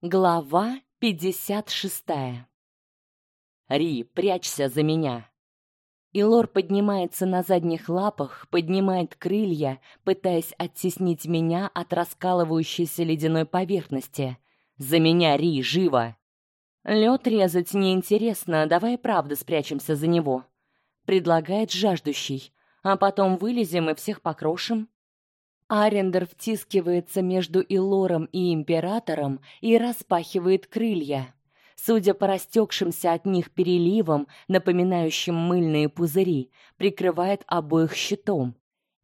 Глава 56. Ри, прячься за меня. Илор поднимается на задних лапах, поднимает крылья, пытаясь оттеснить меня от раскалывающейся ледяной поверхности. За меня, Ри, живо. Лед резать неинтересно, давай правда спрячемся за него, предлагает жаждущий. А потом вылезем и всех покрошим. Арендер втискивается между Илором и императором и распахивает крылья. Судя по растекшимся от них переливам, напоминающим мыльные пузыри, прикрывает обоих щитом.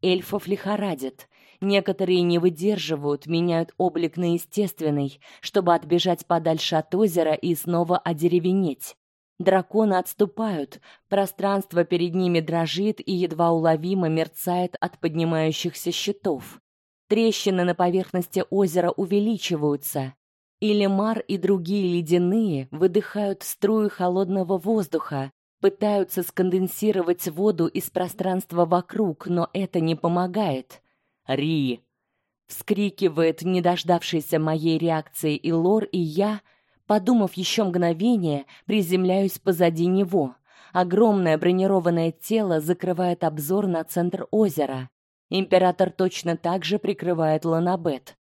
Эльфов лихорадит. Некоторые не выдерживают, меняют облик на естественный, чтобы отбежать подальше от озера и снова одеревенеть. Драконы отступают, пространство перед ними дрожит и едва уловимо мерцает от поднимающихся щитов. Трещины на поверхности озера увеличиваются. Илемар и другие ледяные выдыхают струи холодного воздуха, пытаются сконденсировать воду из пространства вокруг, но это не помогает. Ри вскрикивает не дождавшийся моей реакции Илор, и я Подумав еще мгновение, приземляюсь позади него. Огромное бронированное тело закрывает обзор на центр озера. Император точно так же прикрывает Ланабет.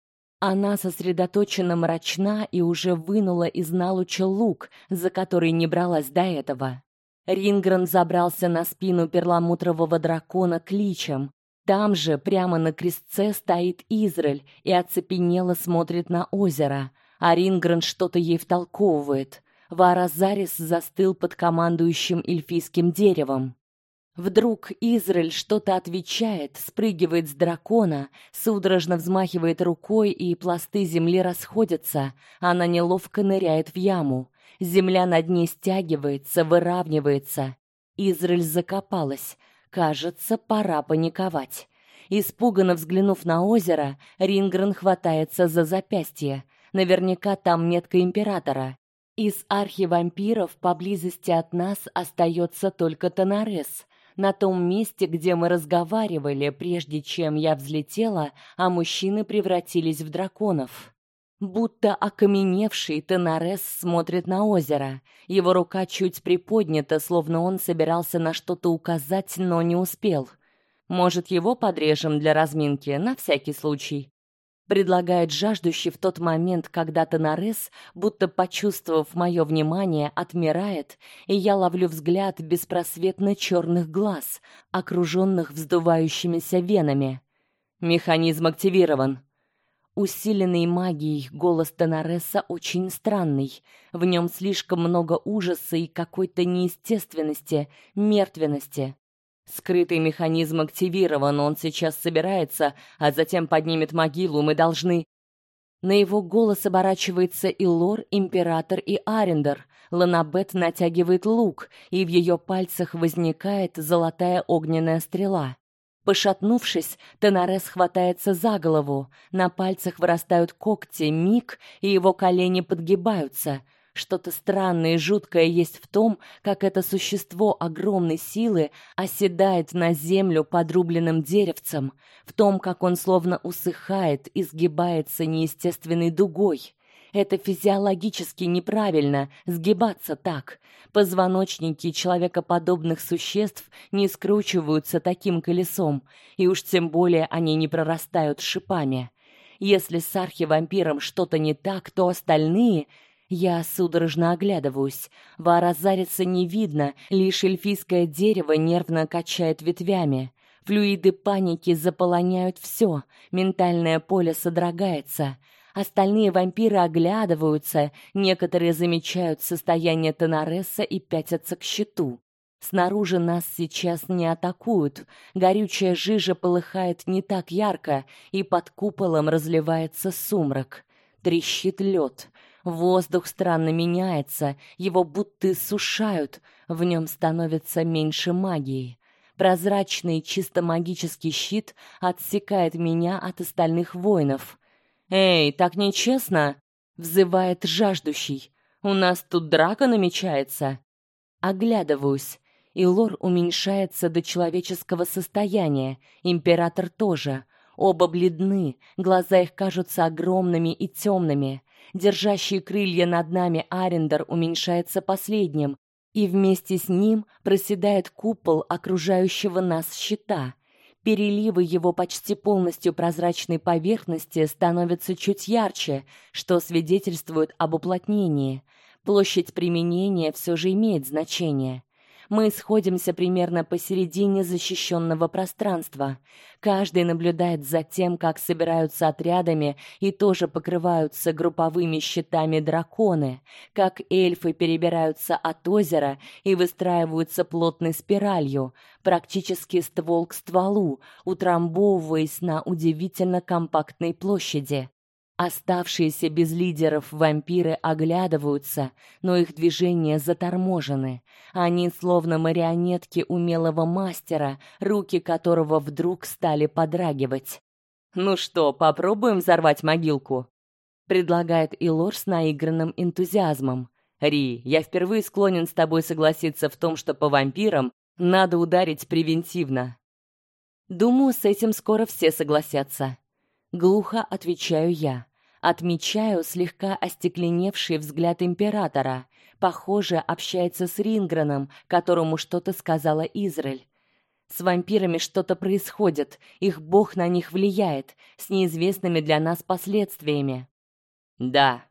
Она сосредоточенно мрачна и уже вынула из налуча лук, за который не бралась до этого. Рингран забрался на спину перламутрового дракона кличем. Там же, прямо на крестце, стоит Израиль и оцепенело смотрит на озеро а Рингрен что-то ей втолковывает. Варазарис застыл под командующим эльфийским деревом. Вдруг Израиль что-то отвечает, спрыгивает с дракона, судорожно взмахивает рукой, и пласты земли расходятся. Она неловко ныряет в яму. Земля над ней стягивается, выравнивается. Израиль закопалась. Кажется, пора паниковать. Испуганно взглянув на озеро, Рингрен хватается за запястье. Наверняка там метка императора. Из архивампиров поблизости от нас остается только Тонарес. На том месте, где мы разговаривали, прежде чем я взлетела, а мужчины превратились в драконов. Будто окаменевший Тонарес смотрит на озеро. Его рука чуть приподнята, словно он собирался на что-то указать, но не успел. Может, его подрежем для разминки на всякий случай предлагает жаждущий в тот момент, когда Тонарес, будто почувствовав мое внимание, отмирает, и я ловлю взгляд беспросветно черных глаз, окруженных вздувающимися венами. Механизм активирован. Усиленный магией голос Тонареса очень странный. В нем слишком много ужаса и какой-то неестественности, мертвенности. Скрытый механизм активирован, он сейчас собирается, а затем поднимет могилу, мы должны На его голос оборачивается и Лор, император и Арендер. Ланабет натягивает лук, и в ее пальцах возникает золотая огненная стрела. Пошатнувшись, Тенарес хватается за голову. На пальцах вырастают когти, миг, и его колени подгибаются. Что-то странное и жуткое есть в том, как это существо огромной силы оседает на землю подрубленным деревцем, в том, как он словно усыхает и сгибается неестественной дугой. Это физиологически неправильно сгибаться так. Позвоночники человекоподобных существ не скручиваются таким колесом, и уж тем более они не прорастают шипами. Если с архивампиром что-то не так, то остальные я судорожно оглядываюсь. Варазарица не видно, лишь эльфийское дерево нервно качает ветвями. Флюиды паники заполоняют все, ментальное поле содрогается. Остальные вампиры оглядываются, некоторые замечают состояние Тонареса и пятятся к щиту. Снаружи нас сейчас не атакуют. Горючая жижа полыхает не так ярко, и под куполом разливается сумрак. Трещит лед. Воздух странно меняется, его будто сушают, в нем становится меньше магии. Прозрачный чисто магический щит отсекает меня от остальных воинов. Эй, так нечестно, взывает жаждущий. У нас тут драка намечается. Оглядываюсь. и лор уменьшается до человеческого состояния, император тоже. Оба бледны, глаза их кажутся огромными и темными. Держащий крылья над нами Арендер уменьшается последним, и вместе с ним проседает купол окружающего нас щита. Переливы его почти полностью прозрачной поверхности становятся чуть ярче, что свидетельствует об уплотнении. Площадь применения все же имеет значение. Мы сходимся примерно посередине защищенного пространства. Каждый наблюдает за тем, как собираются отрядами и тоже покрываются групповыми щитами драконы, как эльфы перебираются от озера и выстраиваются плотной спиралью, практически ствол к стволу, утрамбовываясь на удивительно компактной площади. Оставшиеся без лидеров вампиры оглядываются, но их движения заторможены. Они словно марионетки умелого мастера, руки которого вдруг стали подрагивать. Ну что, попробуем взорвать могилку? предлагает Илор с наигранным энтузиазмом. Ри, я впервые склонен с тобой согласиться в том, что по вампирам надо ударить превентивно. Думаю, с этим скоро все согласятся. Глухо отвечаю я. Отмечаю слегка остекленевший взгляд императора. Похоже, общается с Ринграном, которому что-то сказала Израиль. С вампирами что-то происходит, их бог на них влияет, с неизвестными для нас последствиями. Да,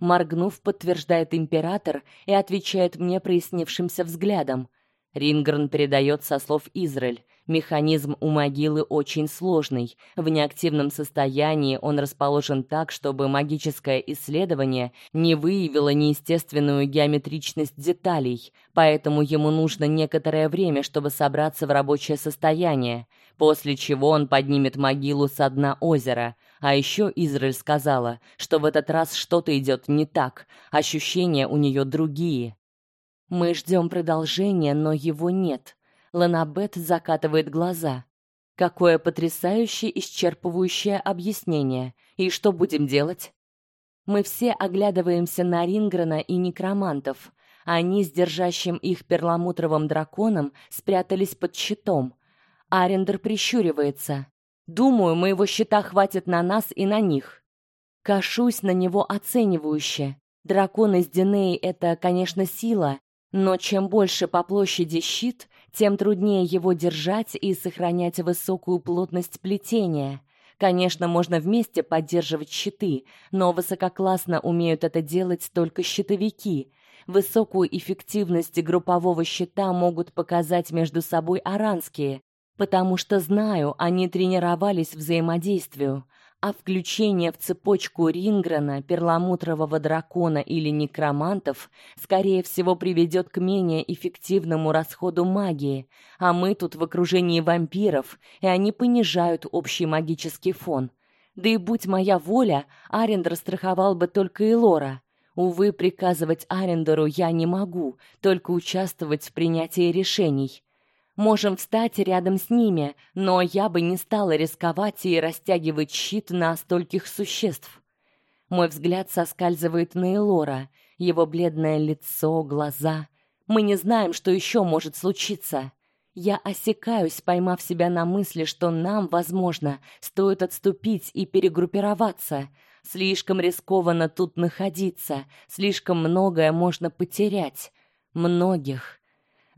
моргнув, подтверждает император и отвечает мне прояснившимся взглядом. Рингран передает со слов Израиль. Механизм у могилы очень сложный. В неактивном состоянии он расположен так, чтобы магическое исследование не выявило неестественную геометричность деталей, поэтому ему нужно некоторое время, чтобы собраться в рабочее состояние, после чего он поднимет могилу с дна озера. А еще Израиль сказала, что в этот раз что-то идет не так, ощущения у нее другие. Мы ждем продолжения, но его нет. Ланабет закатывает глаза. Какое потрясающее исчерпывающее объяснение. И что будем делать? Мы все оглядываемся на Ринграна и некромантов. Они с держащим их перламутровым драконом спрятались под щитом. Арендер прищуривается. Думаю, моего щита хватит на нас и на них. Кашусь на него оценивающе. Дракон из Динеи это, конечно, сила, но чем больше по площади щит, тем труднее его держать и сохранять высокую плотность плетения. Конечно, можно вместе поддерживать щиты, но высококлассно умеют это делать только щитовики. Высокую эффективность группового щита могут показать между собой аранские, потому что знаю, они тренировались взаимодействию а включение в цепочку Ринграна, перламутрового дракона или некромантов, скорее всего, приведет к менее эффективному расходу магии, а мы тут в окружении вампиров, и они понижают общий магический фон. Да и будь моя воля, Арендер страховал бы только Элора. Увы, приказывать Арендеру я не могу, только участвовать в принятии решений. Можем встать рядом с ними, но я бы не стала рисковать и растягивать щит на стольких существ. Мой взгляд соскальзывает на Элора, его бледное лицо, глаза. Мы не знаем, что еще может случиться. Я осекаюсь, поймав себя на мысли, что нам, возможно, стоит отступить и перегруппироваться. Слишком рискованно тут находиться, слишком многое можно потерять, многих.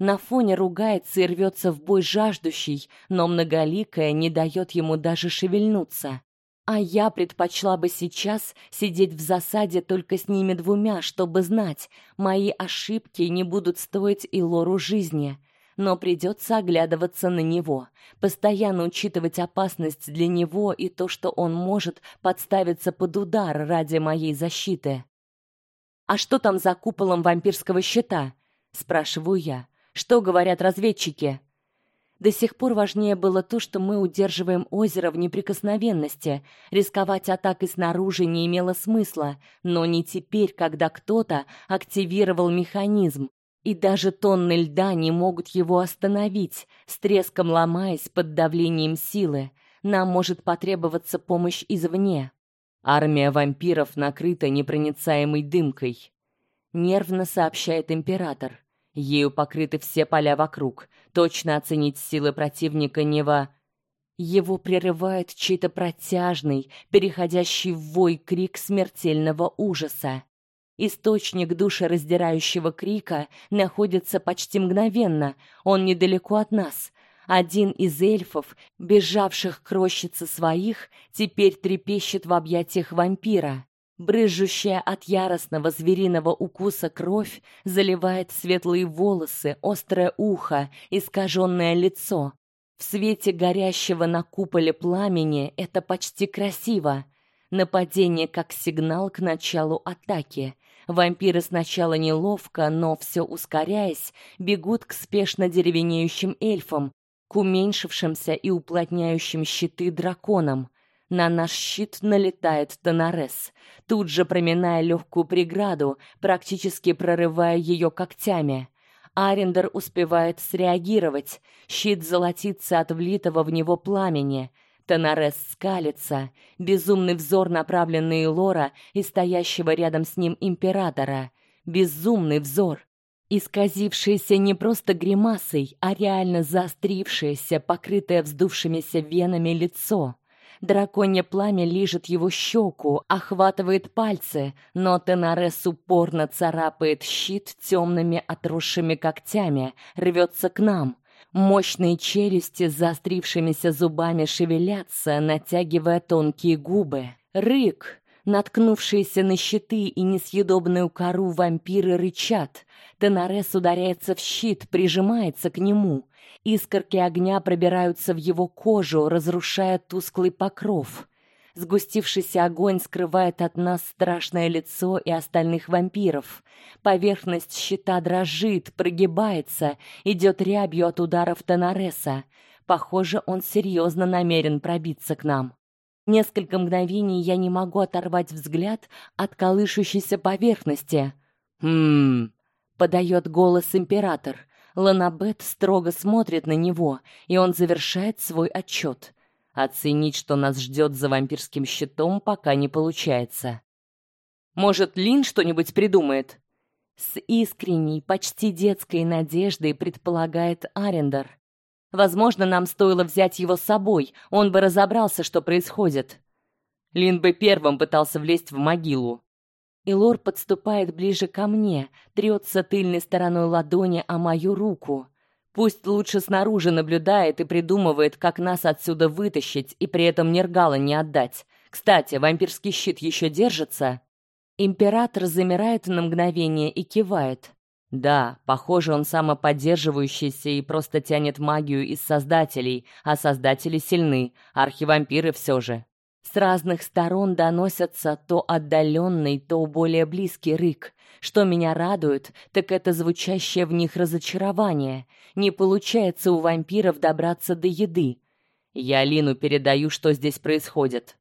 На фоне ругается и рвется в бой жаждущий, но многоликая не дает ему даже шевельнуться. А я предпочла бы сейчас сидеть в засаде только с ними двумя, чтобы знать, мои ошибки не будут стоить и Лору жизни. Но придется оглядываться на него, постоянно учитывать опасность для него и то, что он может подставиться под удар ради моей защиты. А что там за куполом вампирского щита? спрашиваю я. Что говорят разведчики? До сих пор важнее было то, что мы удерживаем озеро в неприкосновенности. Рисковать атакой снаружи не имело смысла, но не теперь, когда кто-то активировал механизм. И даже тонны льда не могут его остановить, с треском ломаясь под давлением силы. Нам может потребоваться помощь извне. Армия вампиров накрыта непроницаемой дымкой, нервно сообщает император. Ею покрыты все поля вокруг. Точно оценить силы противника не во Его прерывает чей-то протяжный, переходящий в вой крик смертельного ужаса. Источник душераздирающего крика находится почти мгновенно, он недалеко от нас. Один из эльфов, бежавших к рощице своих, теперь трепещет в объятиях вампира. Брызжущая от яростного звериного укуса кровь заливает светлые волосы, острое ухо, искаженное лицо. В свете горящего на куполе пламени это почти красиво. Нападение как сигнал к началу атаки. Вампиры сначала неловко, но все ускоряясь, бегут к спешно деревенеющим эльфам, к уменьшившимся и уплотняющим щиты драконам. На наш щит налетает Тонарес, тут же проминая легкую преграду, практически прорывая ее когтями. Арендер успевает среагировать. Щит золотится от влитого в него пламени. Тонарес скалится, безумный взор, направленный Лора и стоящего рядом с ним императора. Безумный взор, исказившийся не просто гримасой, а реально заострившееся, покрытое вздувшимися венами лицо. Драконье пламя лижет его щеку, охватывает пальцы, но Тенарес упорно царапает щит темными отросшими когтями, рвется к нам. Мощные челюсти с заострившимися зубами шевелятся, натягивая тонкие губы. Рык, наткнувшиеся на щиты и несъедобную кору вампиры рычат. Тенарес ударяется в щит, прижимается к нему. Искорки огня пробираются в его кожу, разрушая тусклый покров. Сгустившийся огонь скрывает от нас страшное лицо и остальных вампиров. Поверхность щита дрожит, прогибается, идет рябью от ударов Тонареса. Похоже, он серьезно намерен пробиться к нам. Несколько мгновений я не могу оторвать взгляд от колышущейся поверхности. Хм, подает голос император. Ланабет строго смотрит на него, и он завершает свой отчет. Оценить, что нас ждет за вампирским щитом, пока не получается. Может, Лин что-нибудь придумает? С искренней, почти детской надеждой предполагает Арендер. Возможно, нам стоило взять его с собой, он бы разобрался, что происходит. Лин бы первым пытался влезть в могилу. Илор подступает ближе ко мне, трется тыльной стороной ладони о мою руку. Пусть лучше снаружи наблюдает и придумывает, как нас отсюда вытащить и при этом Нергала не отдать. Кстати, вампирский щит еще держится. Император замирает на мгновение и кивает. Да, похоже, он самоподдерживающийся и просто тянет магию из создателей, а создатели сильны, архивампиры все же. С разных сторон доносятся то отдаленный, то более близкий рык. Что меня радует, так это звучащее в них разочарование. Не получается у вампиров добраться до еды. Я Лину передаю, что здесь происходит.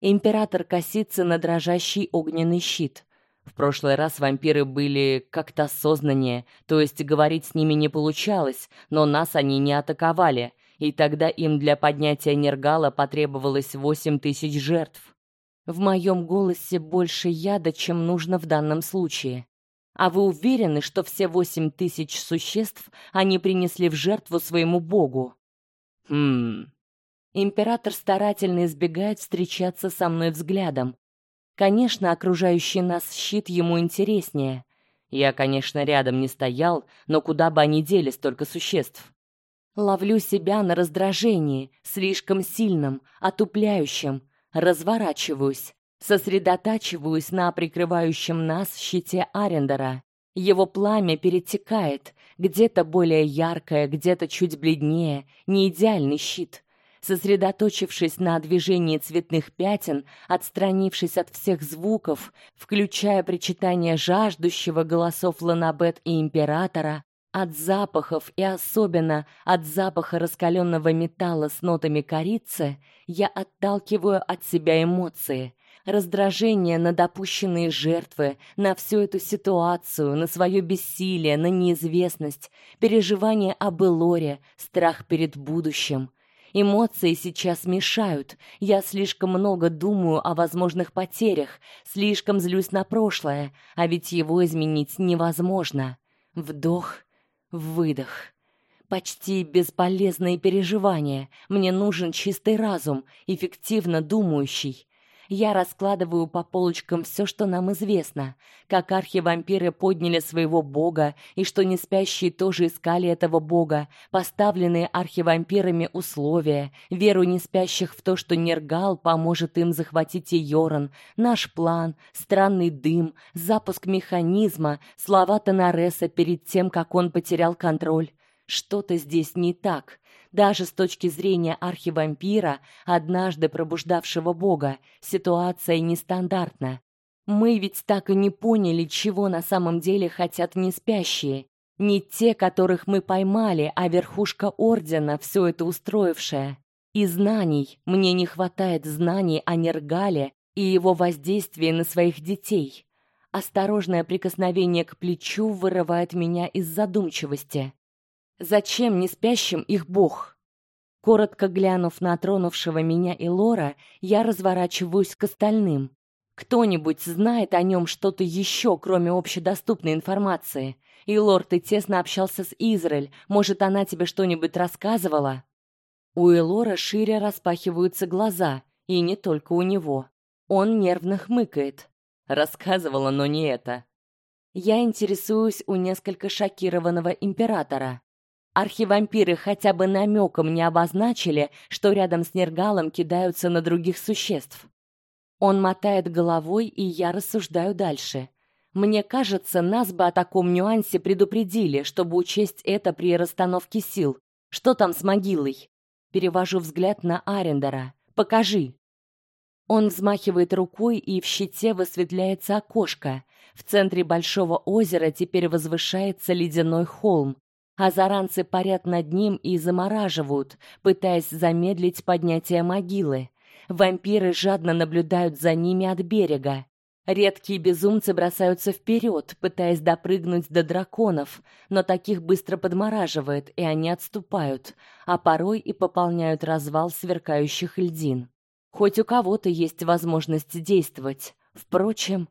Император косится на дрожащий огненный щит. В прошлый раз вампиры были как-то осознаннее, то есть говорить с ними не получалось, но нас они не атаковали и тогда им для поднятия Нергала потребовалось восемь тысяч жертв. В моем голосе больше яда, чем нужно в данном случае. А вы уверены, что все восемь тысяч существ они принесли в жертву своему богу? Хм. Император старательно избегает встречаться со мной взглядом. Конечно, окружающий нас щит ему интереснее. Я, конечно, рядом не стоял, но куда бы они делись столько существ? Ловлю себя на раздражении, слишком сильном, отупляющем, разворачиваюсь, сосредотачиваюсь на прикрывающем нас щите Арендера. Его пламя перетекает, где-то более яркое, где-то чуть бледнее, не идеальный щит. Сосредоточившись на движении цветных пятен, отстранившись от всех звуков, включая причитания жаждущего голосов Ланабет и императора, от запахов и особенно от запаха раскаленного металла с нотами корицы я отталкиваю от себя эмоции, раздражение на допущенные жертвы, на всю эту ситуацию, на свое бессилие, на неизвестность, переживание об Элоре, страх перед будущим. Эмоции сейчас мешают. Я слишком много думаю о возможных потерях, слишком злюсь на прошлое, а ведь его изменить невозможно. Вдох, Выдох. почти бесполезные переживания. Мне нужен чистый разум, эффективно думающий. Я раскладываю по полочкам все, что нам известно, как архивампиры подняли своего бога и что неспящие тоже искали этого бога, поставленные архивампирами условия, веру неспящих в то, что Нергал поможет им захватить Йоран, наш план, странный дым, запуск механизма, слова Танареса перед тем, как он потерял контроль. Что-то здесь не так. Даже с точки зрения архивампира, однажды пробуждавшего бога, ситуация нестандартна. Мы ведь так и не поняли, чего на самом деле хотят неспящие. Не те, которых мы поймали, а верхушка ордена, все это устроившая. И знаний, мне не хватает знаний о Нергале и его воздействии на своих детей. Осторожное прикосновение к плечу вырывает меня из задумчивости. Зачем не спящим их бог? Коротко глянув на тронувшего меня и Лора, я разворачиваюсь к остальным. Кто-нибудь знает о нем что-то еще, кроме общедоступной информации? И Лор, ты тесно общался с Израиль, может, она тебе что-нибудь рассказывала? У Элора шире распахиваются глаза, и не только у него. Он нервно хмыкает. Рассказывала, но не это. Я интересуюсь у несколько шокированного императора. Архивампиры хотя бы намеком не обозначили, что рядом с Нергалом кидаются на других существ. Он мотает головой, и я рассуждаю дальше. Мне кажется, нас бы о таком нюансе предупредили, чтобы учесть это при расстановке сил. Что там с могилой? Перевожу взгляд на Арендера. Покажи. Он взмахивает рукой, и в щите высветляется окошко. В центре большого озера теперь возвышается ледяной холм а заранцы парят над ним и замораживают, пытаясь замедлить поднятие могилы. Вампиры жадно наблюдают за ними от берега. Редкие безумцы бросаются вперед, пытаясь допрыгнуть до драконов, но таких быстро подмораживает, и они отступают, а порой и пополняют развал сверкающих льдин. Хоть у кого-то есть возможность действовать. Впрочем,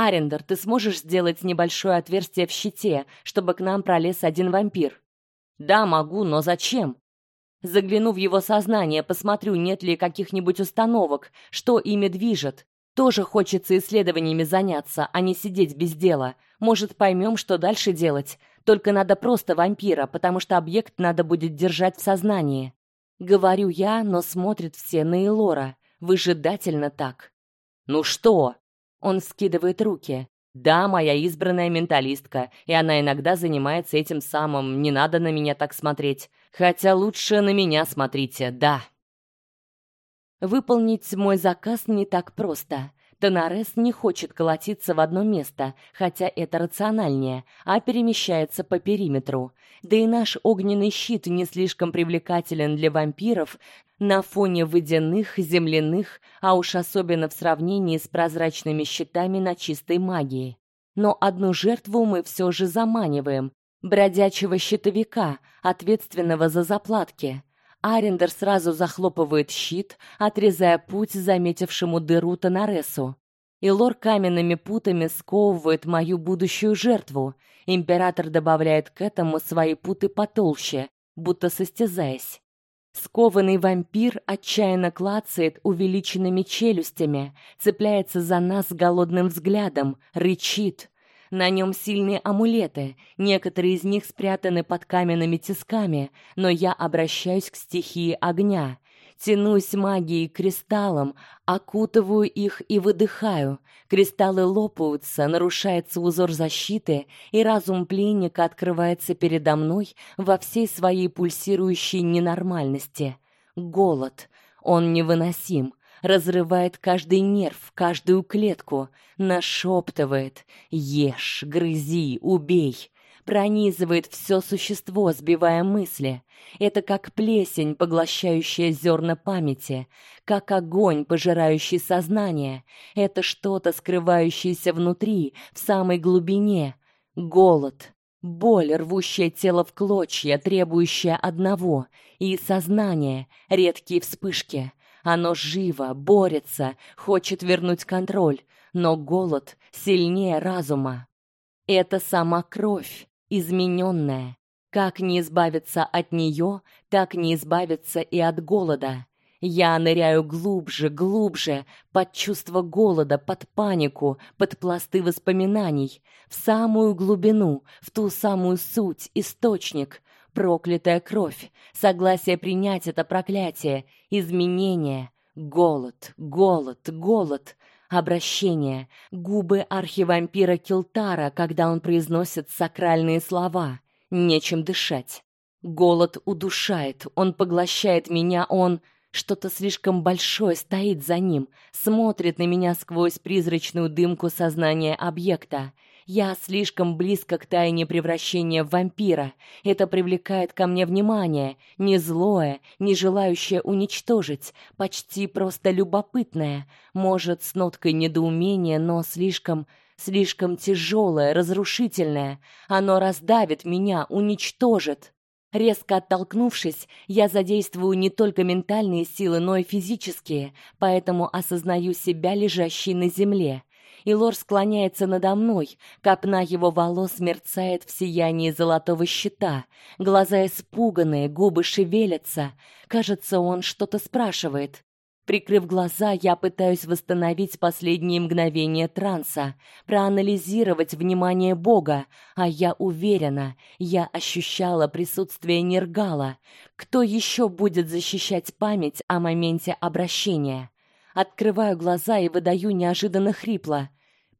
Арендер, ты сможешь сделать небольшое отверстие в щите, чтобы к нам пролез один вампир? Да, могу, но зачем? Загляну в его сознание, посмотрю, нет ли каких-нибудь установок, что ими движет. Тоже хочется исследованиями заняться, а не сидеть без дела. Может, поймем, что дальше делать. Только надо просто вампира, потому что объект надо будет держать в сознании. Говорю я, но смотрят все на Элора, выжидательно так. Ну что? Он скидывает руки. Да, моя избранная менталистка, и она иногда занимается этим самым. Не надо на меня так смотреть. Хотя лучше на меня смотрите. Да. Выполнить мой заказ не так просто. Тонарес не хочет колотиться в одно место, хотя это рациональнее, а перемещается по периметру. Да и наш огненный щит не слишком привлекателен для вампиров на фоне водяных, земляных, а уж особенно в сравнении с прозрачными щитами на чистой магии. Но одну жертву мы все же заманиваем бродячего щитовика, ответственного за заплатки. Арендер сразу захлопывает щит, отрезая путь заметившему дыру Тонаресу. И лор каменными путами сковывает мою будущую жертву. Император добавляет к этому свои путы потолще, будто состязаясь. Скованный вампир отчаянно клацает увеличенными челюстями, цепляется за нас голодным взглядом, рычит. На нем сильные амулеты, некоторые из них спрятаны под каменными тисками, но я обращаюсь к стихии огня. Тянусь магией к кристаллам, окутываю их и выдыхаю. Кристаллы лопаются, нарушается узор защиты, и разум пленника открывается передо мной во всей своей пульсирующей ненормальности. Голод. Он невыносим разрывает каждый нерв, каждую клетку, нашептывает «Ешь, грызи, убей!» пронизывает все существо, сбивая мысли. Это как плесень, поглощающая зерна памяти, как огонь, пожирающий сознание. Это что-то, скрывающееся внутри, в самой глубине. Голод, боль, рвущая тело в клочья, требующая одного, и сознание, редкие вспышки. Оно живо, борется, хочет вернуть контроль, но голод сильнее разума. Это сама кровь, измененная, Как не избавиться от нее, так не избавиться и от голода. Я ныряю глубже, глубже, под чувство голода, под панику, под пласты воспоминаний, в самую глубину, в ту самую суть, источник, проклятая кровь, согласие принять это проклятие, изменение, голод, голод, голод, обращение, губы архивампира Килтара, когда он произносит сакральные слова, нечем дышать. Голод удушает, он поглощает меня, он что-то слишком большое стоит за ним, смотрит на меня сквозь призрачную дымку сознания объекта. Я слишком близко к тайне превращения в вампира. Это привлекает ко мне внимание, не злое, не желающее уничтожить, почти просто любопытное, может, с ноткой недоумения, но слишком слишком тяжелое, разрушительное. Оно раздавит меня, уничтожит. Резко оттолкнувшись, я задействую не только ментальные силы, но и физические, поэтому осознаю себя лежащей на земле. И Лор склоняется надо мной, копна его волос мерцает в сиянии золотого щита, глаза испуганные, губы шевелятся. Кажется, он что-то спрашивает. Прикрыв глаза, я пытаюсь восстановить последние мгновения транса, проанализировать внимание Бога, а я уверена, я ощущала присутствие Нергала. Кто еще будет защищать память о моменте обращения? Открываю глаза и выдаю неожиданно хрипло: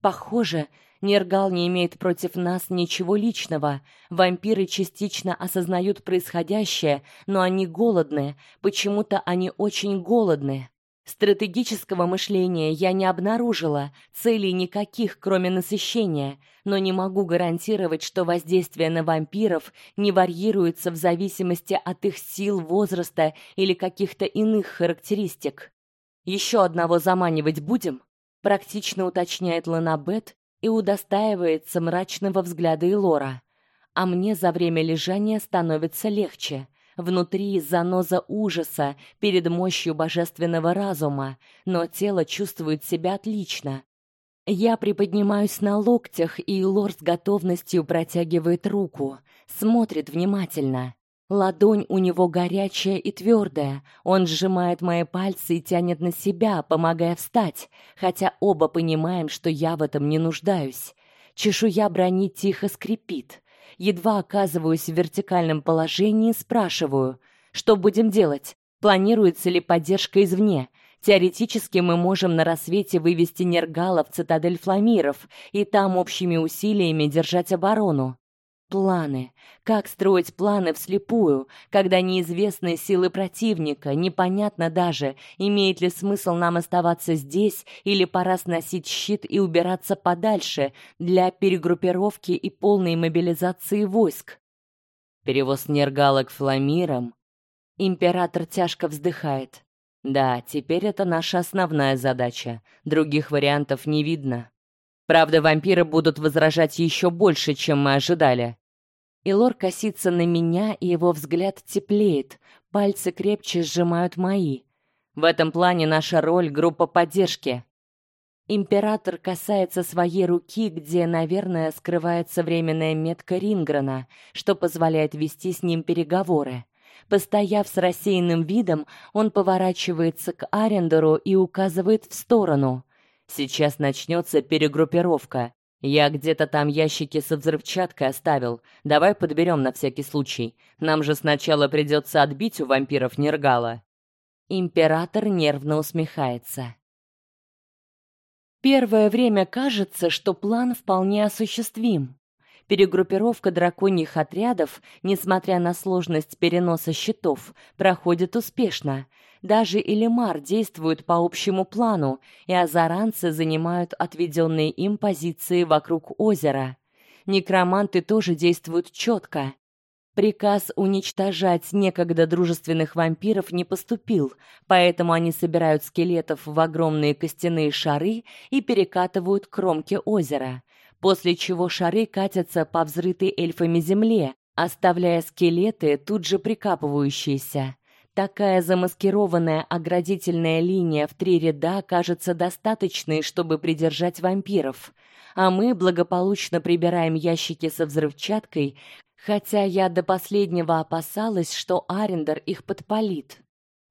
"Похоже, Нергал не имеет против нас ничего личного. Вампиры частично осознают происходящее, но они голодны. Почему-то они очень голодны. Стратегического мышления я не обнаружила, целей никаких, кроме насыщения, но не могу гарантировать, что воздействие на вампиров не варьируется в зависимости от их сил, возраста или каких-то иных характеристик. Еще одного заманивать будем? практично уточняет Ланабет и удостаивается мрачного взгляда Илора. А мне за время лежания становится легче. Внутри заноза ужаса перед мощью божественного разума, но тело чувствует себя отлично. Я приподнимаюсь на локтях, и Лор с готовностью протягивает руку, смотрит внимательно. Ладонь у него горячая и твердая. Он сжимает мои пальцы и тянет на себя, помогая встать, хотя оба понимаем, что я в этом не нуждаюсь. Чешуя брони тихо скрипит. Едва оказываюсь в вертикальном положении, спрашиваю: "Что будем делать? Планируется ли поддержка извне?" Теоретически мы можем на рассвете вывести Нергала в цитадель Фламиров и там общими усилиями держать оборону. Планы. Как строить планы вслепую, когда неизвестны силы противника, непонятно даже, имеет ли смысл нам оставаться здесь или пора сносить щит и убираться подальше для перегруппировки и полной мобилизации войск. Перевоз Нергала к Фламирам. Император тяжко вздыхает. Да, теперь это наша основная задача. Других вариантов не видно. Правда, вампиры будут возражать еще больше, чем мы ожидали. Илор косится на меня, и его взгляд теплеет, пальцы крепче сжимают мои. В этом плане наша роль группа поддержки. Император касается своей руки, где, наверное, скрывается временная метка Ринграна, что позволяет вести с ним переговоры. Постояв с рассеянным видом, он поворачивается к Арендеру и указывает в сторону. Сейчас начнется перегруппировка. Я где-то там ящики со взрывчаткой оставил. Давай подберем на всякий случай. Нам же сначала придется отбить у вампиров Нергала. Император нервно усмехается. Первое время кажется, что план вполне осуществим. Перегруппировка драконьих отрядов, несмотря на сложность переноса щитов, проходит успешно. Даже Элемар действует по общему плану, и азаранцы занимают отведенные им позиции вокруг озера. Некроманты тоже действуют четко. Приказ уничтожать некогда дружественных вампиров не поступил, поэтому они собирают скелетов в огромные костяные шары и перекатывают к кромке озера, после чего шары катятся по взрытой эльфами земле, оставляя скелеты тут же прикапывающиеся. Такая замаскированная оградительная линия в три ряда кажется достаточной, чтобы придержать вампиров. А мы благополучно прибираем ящики со взрывчаткой, Хотя я до последнего опасалась, что Арендер их подпалит.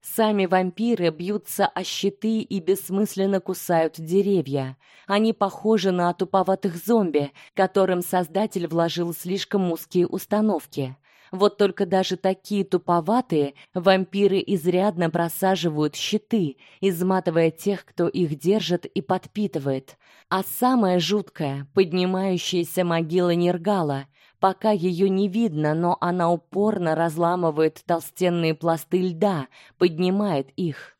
Сами вампиры бьются о щиты и бессмысленно кусают деревья. Они похожи на туповатых зомби, которым создатель вложил слишком узкие установки. Вот только даже такие туповатые вампиры изрядно просаживают щиты, изматывая тех, кто их держит и подпитывает. А самое жуткое поднимающаяся могила Нергала. Пока ее не видно, но она упорно разламывает толстенные пласты льда, поднимает их.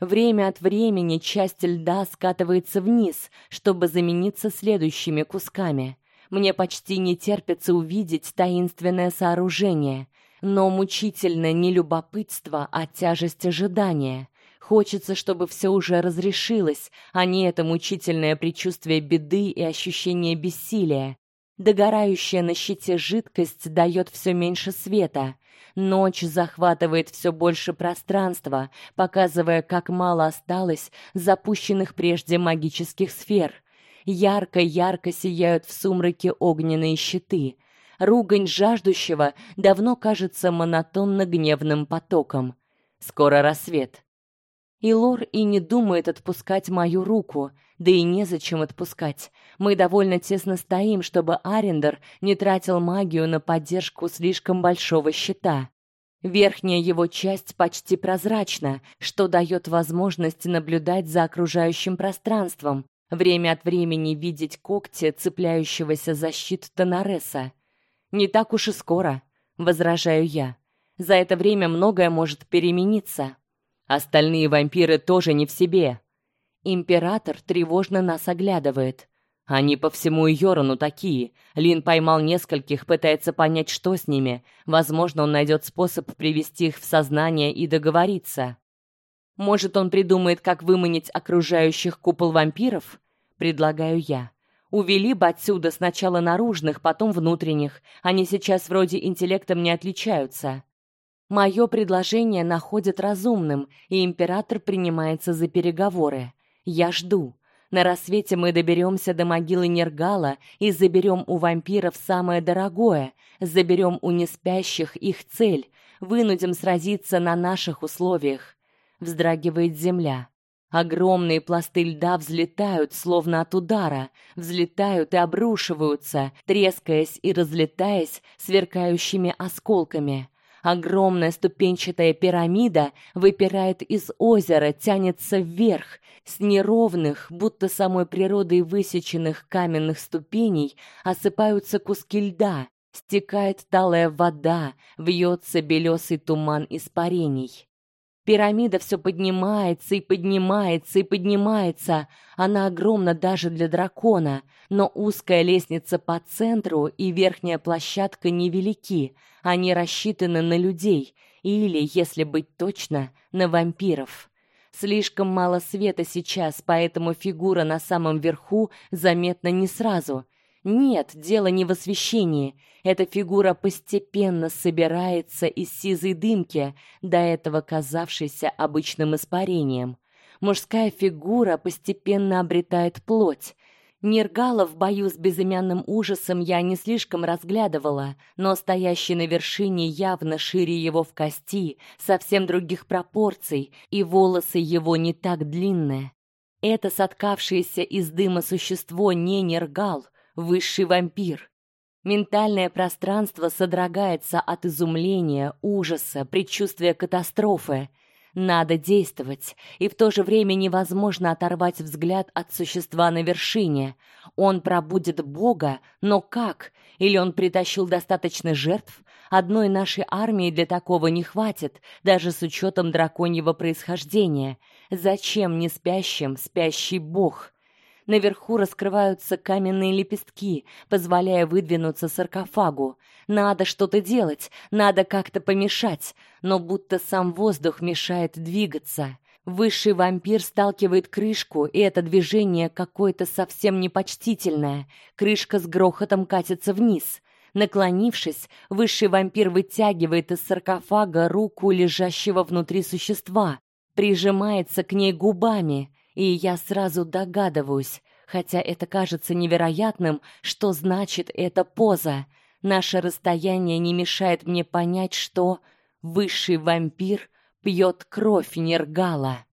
Время от времени часть льда скатывается вниз, чтобы замениться следующими кусками. Мне почти не терпится увидеть таинственное сооружение, но мучительно не любопытство, а тяжесть ожидания. Хочется, чтобы все уже разрешилось, а не это мучительное предчувствие беды и ощущение бессилия. Догорающая на щите жидкость дает все меньше света. Ночь захватывает все больше пространства, показывая, как мало осталось запущенных прежде магических сфер. Ярко-ярко сияют в сумраке огненные щиты. Ругань жаждущего давно кажется монотонно гневным потоком. Скоро рассвет. И Лор и не думает отпускать мою руку, да и незачем отпускать. Мы довольно тесно стоим, чтобы Арендер не тратил магию на поддержку слишком большого щита. Верхняя его часть почти прозрачна, что дает возможность наблюдать за окружающим пространством, время от времени видеть когти цепляющегося за щит Тонареса. Не так уж и скоро, возражаю я. За это время многое может перемениться. Остальные вампиры тоже не в себе. Император тревожно нас оглядывает. Они по всему Йорану такие. Лин поймал нескольких, пытается понять, что с ними. Возможно, он найдет способ привести их в сознание и договориться. Может, он придумает, как выманить окружающих купол вампиров? Предлагаю я. Увели бы отсюда сначала наружных, потом внутренних. Они сейчас вроде интеллектом не отличаются. Мое предложение находят разумным, и император принимается за переговоры. Я жду. На рассвете мы доберемся до могилы Нергала и заберем у вампиров самое дорогое, заберем у неспящих их цель, вынудим сразиться на наших условиях вздрагивает земля. Огромные пласты льда взлетают, словно от удара, взлетают и обрушиваются, трескаясь и разлетаясь сверкающими осколками. Огромная ступенчатая пирамида выпирает из озера, тянется вверх. С неровных, будто самой природой высеченных каменных ступеней осыпаются куски льда, стекает талая вода, вьется белесый туман испарений. Пирамида все поднимается и поднимается и поднимается. Она огромна даже для дракона, но узкая лестница по центру и верхняя площадка невелики. Они рассчитаны на людей или, если быть точно, на вампиров. Слишком мало света сейчас, поэтому фигура на самом верху заметна не сразу. Нет, дело не в освещении. Эта фигура постепенно собирается из сизой дымки, до этого казавшейся обычным испарением. Мужская фигура постепенно обретает плоть. Нергала в бою с безымянным ужасом я не слишком разглядывала, но стоящий на вершине явно шире его в кости, совсем других пропорций, и волосы его не так длинные. Это соткавшееся из дыма существо не Нергал, высший вампир. Ментальное пространство содрогается от изумления, ужаса, предчувствия катастрофы. Надо действовать, и в то же время невозможно оторвать взгляд от существа на вершине. Он пробудет Бога, но как? Или он притащил достаточно жертв? Одной нашей армии для такого не хватит, даже с учетом драконьего происхождения. Зачем не спящим спящий Бог? Наверху раскрываются каменные лепестки, позволяя выдвинуться саркофагу. Надо что-то делать, надо как-то помешать, но будто сам воздух мешает двигаться. Высший вампир сталкивает крышку, и это движение какое-то совсем непочтительное. Крышка с грохотом катится вниз. Наклонившись, высший вампир вытягивает из саркофага руку лежащего внутри существа, прижимается к ней губами. И я сразу догадываюсь, хотя это кажется невероятным, что значит эта поза. Наше расстояние не мешает мне понять, что высший вампир пьет кровь Нергала.